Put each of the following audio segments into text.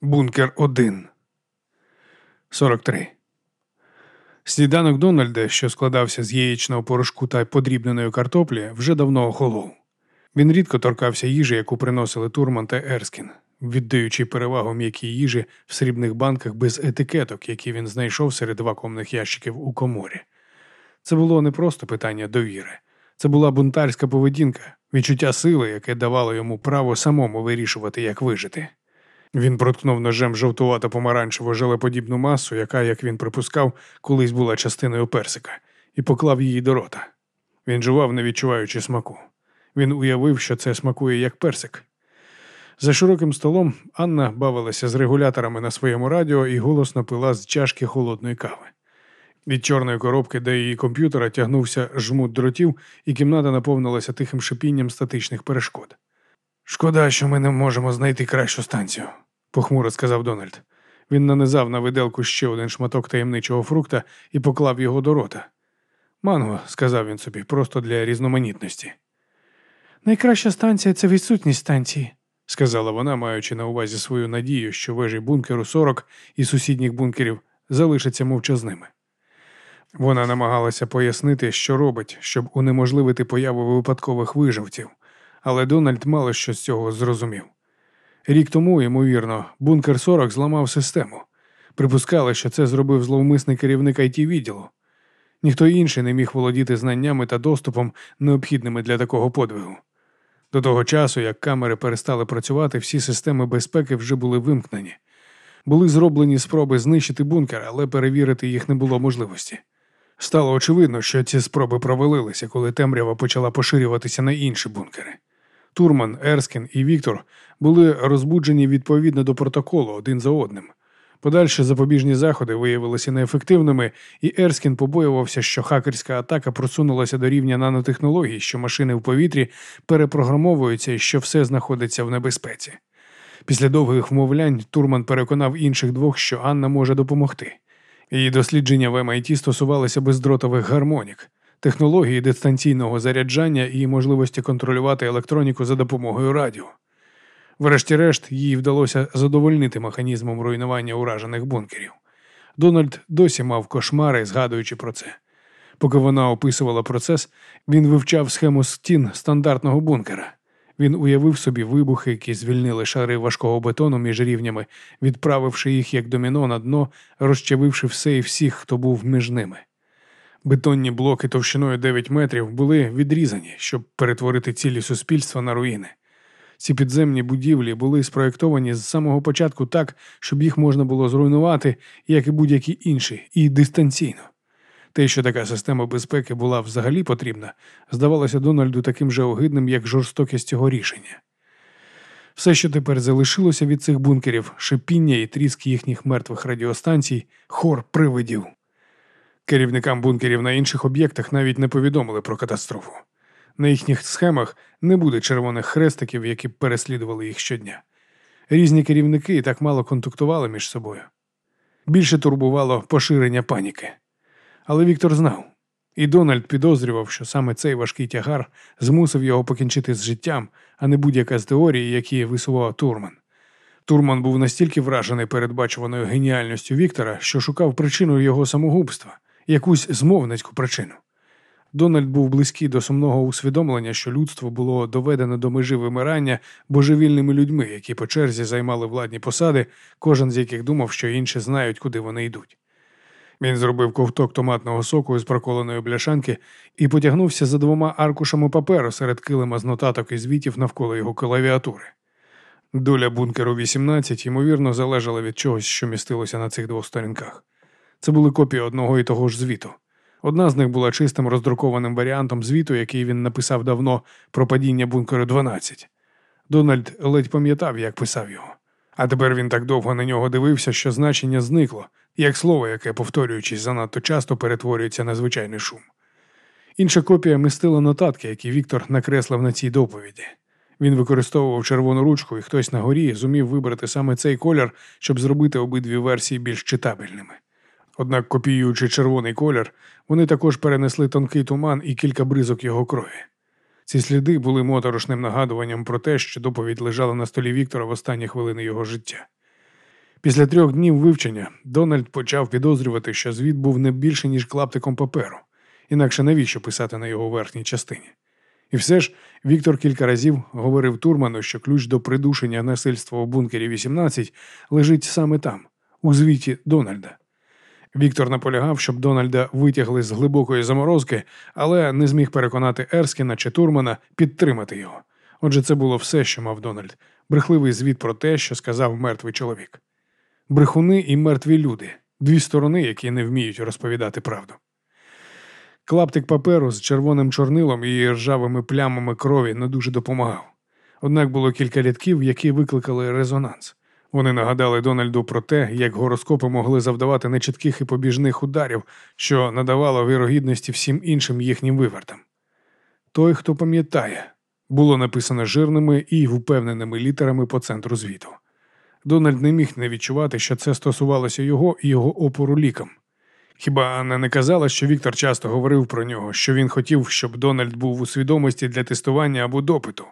Бункер 1 43 Сніданок Дональда, що складався з яєчного порошку та подрібненої картоплі, вже давно охолов. Він рідко торкався їжі, яку приносили Турман та Ерскін, віддаючи перевагу м'якій їжі в срібних банках без етикеток, які він знайшов серед вакуумних ящиків у коморі. Це було не просто питання довіри, це була бунтарська поведінка, відчуття сили, яке давало йому право самому вирішувати, як вижити. Він проткнув ножем жовтувато помаранчеву желеподібну масу, яка, як він припускав, колись була частиною персика, і поклав її до рота. Він жував, не відчуваючи смаку. Він уявив, що це смакує як персик. За широким столом Анна бавилася з регуляторами на своєму радіо і голосно пила з чашки холодної кави. Від чорної коробки до її комп'ютера тягнувся жмут дротів, і кімната наповнилася тихим шипінням статичних перешкод. Шкода, що ми не можемо знайти кращу станцію, похмуро сказав Дональд. Він нанизав на виделку ще один шматок таємничого фрукта і поклав його до рота. Манго, сказав він собі, просто для різноманітності. Найкраща станція це відсутність станції, сказала вона, маючи на увазі свою надію, що вежі бункеру 40 і сусідніх бункерів залишаться мовчазними. Вона намагалася пояснити, що робить, щоб унеможливити появу випадкових виживців, але Дональд мало що з цього зрозумів. Рік тому, ймовірно, бункер 40 зламав систему. Припускали, що це зробив зловмисний керівник it відділу. Ніхто інший не міг володіти знаннями та доступом, необхідними для такого подвигу. До того часу, як камери перестали працювати, всі системи безпеки вже були вимкнені. Були зроблені спроби знищити бункер, але перевірити їх не було можливості. Стало очевидно, що ці спроби провалилися, коли темрява почала поширюватися на інші бункери. Турман, Ерскін і Віктор були розбуджені відповідно до протоколу один за одним. Подальші запобіжні заходи виявилися неефективними, і Ерскін побоювався, що хакерська атака просунулася до рівня нанотехнологій, що машини в повітрі перепрограмовуються і що все знаходиться в небезпеці. Після довгих вмовлянь Турман переконав інших двох, що Анна може допомогти. Її дослідження в MIT стосувалися бездротових гармонік, технології дистанційного заряджання і можливості контролювати електроніку за допомогою радіо. Врешті-решт, їй вдалося задовольнити механізмом руйнування уражених бункерів. Дональд досі мав кошмари, згадуючи про це. Поки вона описувала процес, він вивчав схему стін стандартного бункера. Він уявив собі вибухи, які звільнили шари важкого бетону між рівнями, відправивши їх як доміно на дно, розчавивши все і всіх, хто був між ними. Бетонні блоки товщиною 9 метрів були відрізані, щоб перетворити цілі суспільства на руїни. Ці підземні будівлі були спроєктовані з самого початку так, щоб їх можна було зруйнувати, як і будь-які інші, і дистанційно. Те, що така система безпеки була взагалі потрібна, здавалося Дональду таким же огидним, як жорстокість цього рішення. Все, що тепер залишилося від цих бункерів, шипіння і тріск їхніх мертвих радіостанцій, хор привидів. Керівникам бункерів на інших об'єктах навіть не повідомили про катастрофу. На їхніх схемах не буде червоних хрестиків, які переслідували їх щодня. Різні керівники і так мало контактували між собою. Більше турбувало поширення паніки. Але Віктор знав, і Дональд підозрював, що саме цей важкий тягар змусив його покінчити з життям, а не будь-яка з теорії, які висував Турман. Турман був настільки вражений передбачуваною геніальністю Віктора, що шукав причину його самогубства, якусь змовницьку причину. Дональд був близький до сумного усвідомлення, що людство було доведено до межі вимирання божевільними людьми, які по черзі займали владні посади, кожен з яких думав, що інші знають, куди вони йдуть. Він зробив ковток томатного соку із проколеної бляшанки і потягнувся за двома аркушами паперу серед килима з нотаток і звітів навколо його клавіатури. Доля бункеру 18, ймовірно, залежала від чогось, що містилося на цих двох сторінках. Це були копії одного і того ж звіту. Одна з них була чистим роздрукованим варіантом звіту, який він написав давно про падіння бункеру 12. Дональд ледь пам'ятав, як писав його. А тепер він так довго на нього дивився, що значення зникло, як слово, яке, повторюючись, занадто часто перетворюється на звичайний шум. Інша копія містила нотатки, які Віктор накреслив на цій доповіді. Він використовував червону ручку, і хтось на горі зумів вибрати саме цей колір, щоб зробити обидві версії більш читабельними. Однак, копіюючи червоний колір, вони також перенесли тонкий туман і кілька бризок його крові. Ці сліди були моторошним нагадуванням про те, що доповідь лежала на столі Віктора в останні хвилини його життя. Після трьох днів вивчення Дональд почав підозрювати, що звіт був не більше, ніж клаптиком паперу, інакше навіщо писати на його верхній частині. І все ж Віктор кілька разів говорив Турману, що ключ до придушення насильства у бункері 18 лежить саме там, у звіті Дональда. Віктор наполягав, щоб Дональда витягли з глибокої заморозки, але не зміг переконати Ерскіна чи Турмана підтримати його. Отже, це було все, що мав Дональд, брехливий звіт про те, що сказав мертвий чоловік. Брехуни і мертві люди дві сторони, які не вміють розповідати правду. Клаптик паперу з червоним чорнилом і ржавими плямами крові не дуже допомагав. Однак було кілька рядків, які викликали резонанс. Вони нагадали Дональду про те, як гороскопи могли завдавати нечітких і побіжних ударів, що надавало вірогідності всім іншим їхнім вивертам. Той, хто пам'ятає, було написано жирними і впевненими літерами по центру звіту. Дональд не міг не відчувати, що це стосувалося його і його опору лікам. Хіба Анна не казала, що Віктор часто говорив про нього, що він хотів, щоб Дональд був у свідомості для тестування або допиту.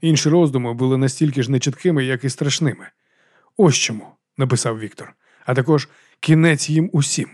Інші роздуми були настільки ж нечіткими, як і страшними. Ось чому, написав Віктор, а також кінець їм усім.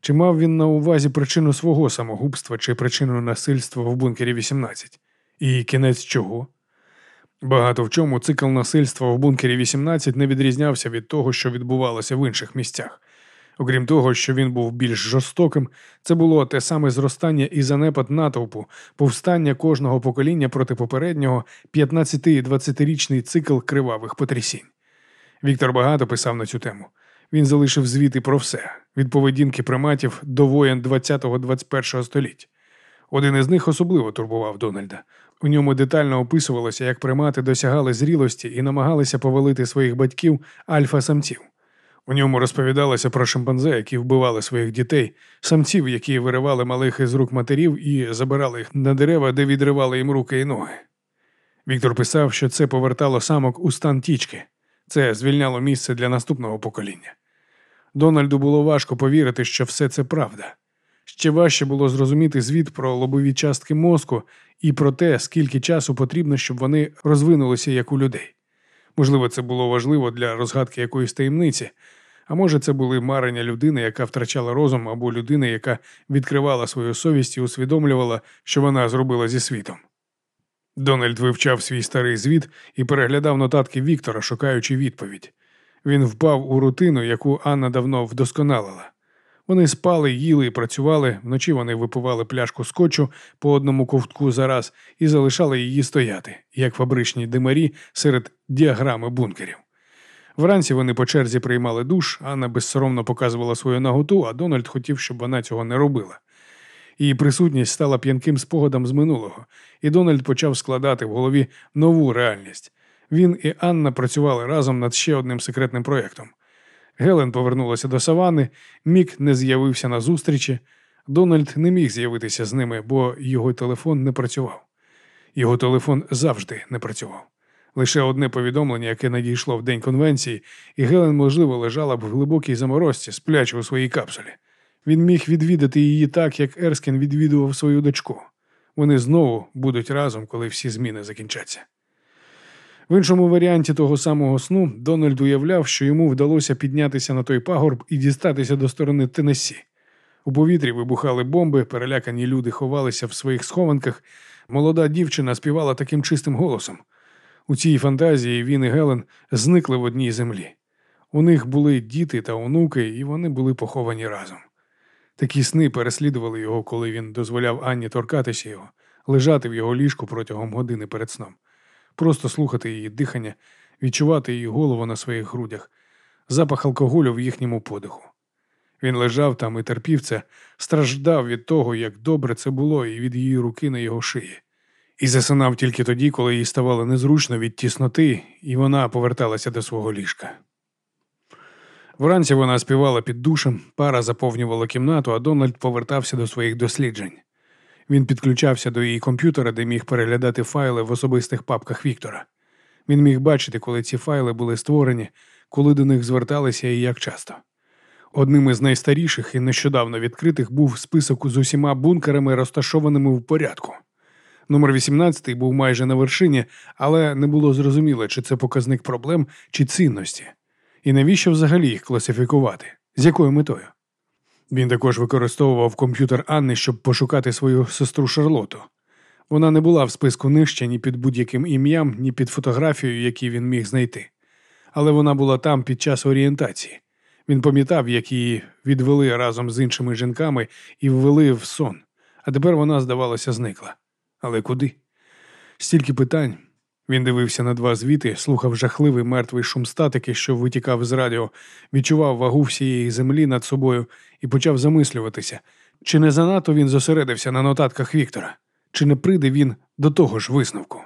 Чи мав він на увазі причину свого самогубства чи причину насильства в бункері 18? І кінець чого? Багато в чому цикл насильства в бункері 18 не відрізнявся від того, що відбувалося в інших місцях. Окрім того, що він був більш жорстоким, це було те саме зростання і занепад натовпу, повстання кожного покоління проти попереднього 15-20-річний цикл кривавих потрясінь. Віктор багато писав на цю тему. Він залишив звіти про все від поведінки приматів до воєн 20-21 століть. Один із них особливо турбував Дональда. У ньому детально описувалося, як примати досягали зрілості і намагалися повалити своїх батьків альфа-самців. У ньому розповідалося про шимпанзе, які вбивали своїх дітей, самців, які виривали малих із рук матерів і забирали їх на дерева, де відривали їм руки і ноги. Віктор писав, що це повертало самок у стан тічки, це звільняло місце для наступного покоління. Дональду було важко повірити, що все це правда. Ще важче було зрозуміти звіт про лобові частки мозку і про те, скільки часу потрібно, щоб вони розвинулися як у людей. Можливо, це було важливо для розгадки якоїсь таємниці, а може, це були марення людини, яка втрачала розум, або людини, яка відкривала свою совість і усвідомлювала, що вона зробила зі світом. Дональд вивчав свій старий звіт і переглядав нотатки Віктора, шукаючи відповідь. Він впав у рутину, яку Анна давно вдосконалила. Вони спали, їли і працювали, вночі вони випивали пляшку скотчу по одному ковтку за раз і залишали її стояти, як фабричні димарі серед діаграми бункерів. Вранці вони по черзі приймали душ, Анна безсоромно показувала свою наготу, а Дональд хотів, щоб вона цього не робила. Її присутність стала п'янким спогадом з минулого, і Дональд почав складати в голові нову реальність. Він і Анна працювали разом над ще одним секретним проєктом. Гелен повернулася до савани, Мік не з'явився на зустрічі. Дональд не міг з'явитися з ними, бо його телефон не працював. Його телефон завжди не працював. Лише одне повідомлення, яке надійшло в день конвенції, і Гелен, можливо, лежала б в глибокій заморозці, сплячи у своїй капсулі. Він міг відвідати її так, як Ерскін відвідував свою дочку. Вони знову будуть разом, коли всі зміни закінчаться. В іншому варіанті того самого сну Дональд уявляв, що йому вдалося піднятися на той пагорб і дістатися до сторони Теннессі. У повітрі вибухали бомби, перелякані люди ховалися в своїх схованках. Молода дівчина співала таким чистим голосом. У цій фантазії він і Гелен зникли в одній землі. У них були діти та онуки, і вони були поховані разом. Такі сни переслідували його, коли він дозволяв Анні торкатися його, лежати в його ліжку протягом години перед сном просто слухати її дихання, відчувати її голову на своїх грудях, запах алкоголю в їхньому подиху. Він лежав там і терпів це, страждав від того, як добре це було, і від її руки на його шиї. І засинав тільки тоді, коли їй ставало незручно від тісноти, і вона поверталася до свого ліжка. Вранці вона співала під душем, пара заповнювала кімнату, а Дональд повертався до своїх досліджень. Він підключався до її комп'ютера, де міг переглядати файли в особистих папках Віктора. Він міг бачити, коли ці файли були створені, коли до них зверталися і як часто. Одним із найстаріших і нещодавно відкритих був список з усіма бункерами, розташованими в порядку. Номер 18 був майже на вершині, але не було зрозуміло, чи це показник проблем чи цінності. І навіщо взагалі їх класифікувати? З якою метою? Він також використовував комп'ютер Анни, щоб пошукати свою сестру Шарлоту. Вона не була в списку нижче ні під будь-яким ім'ям, ні під фотографією, які він міг знайти. Але вона була там під час орієнтації. Він пам'ятав, як її відвели разом з іншими жінками і ввели в сон, а тепер вона, здавалося, зникла. Але куди? Стільки питань. Він дивився на два звіти, слухав жахливий мертвий шум статики, що витікав з радіо, відчував вагу всієї землі над собою і почав замислюватися, чи не занадто він зосередився на нотатках Віктора, чи не прийде він до того ж висновку.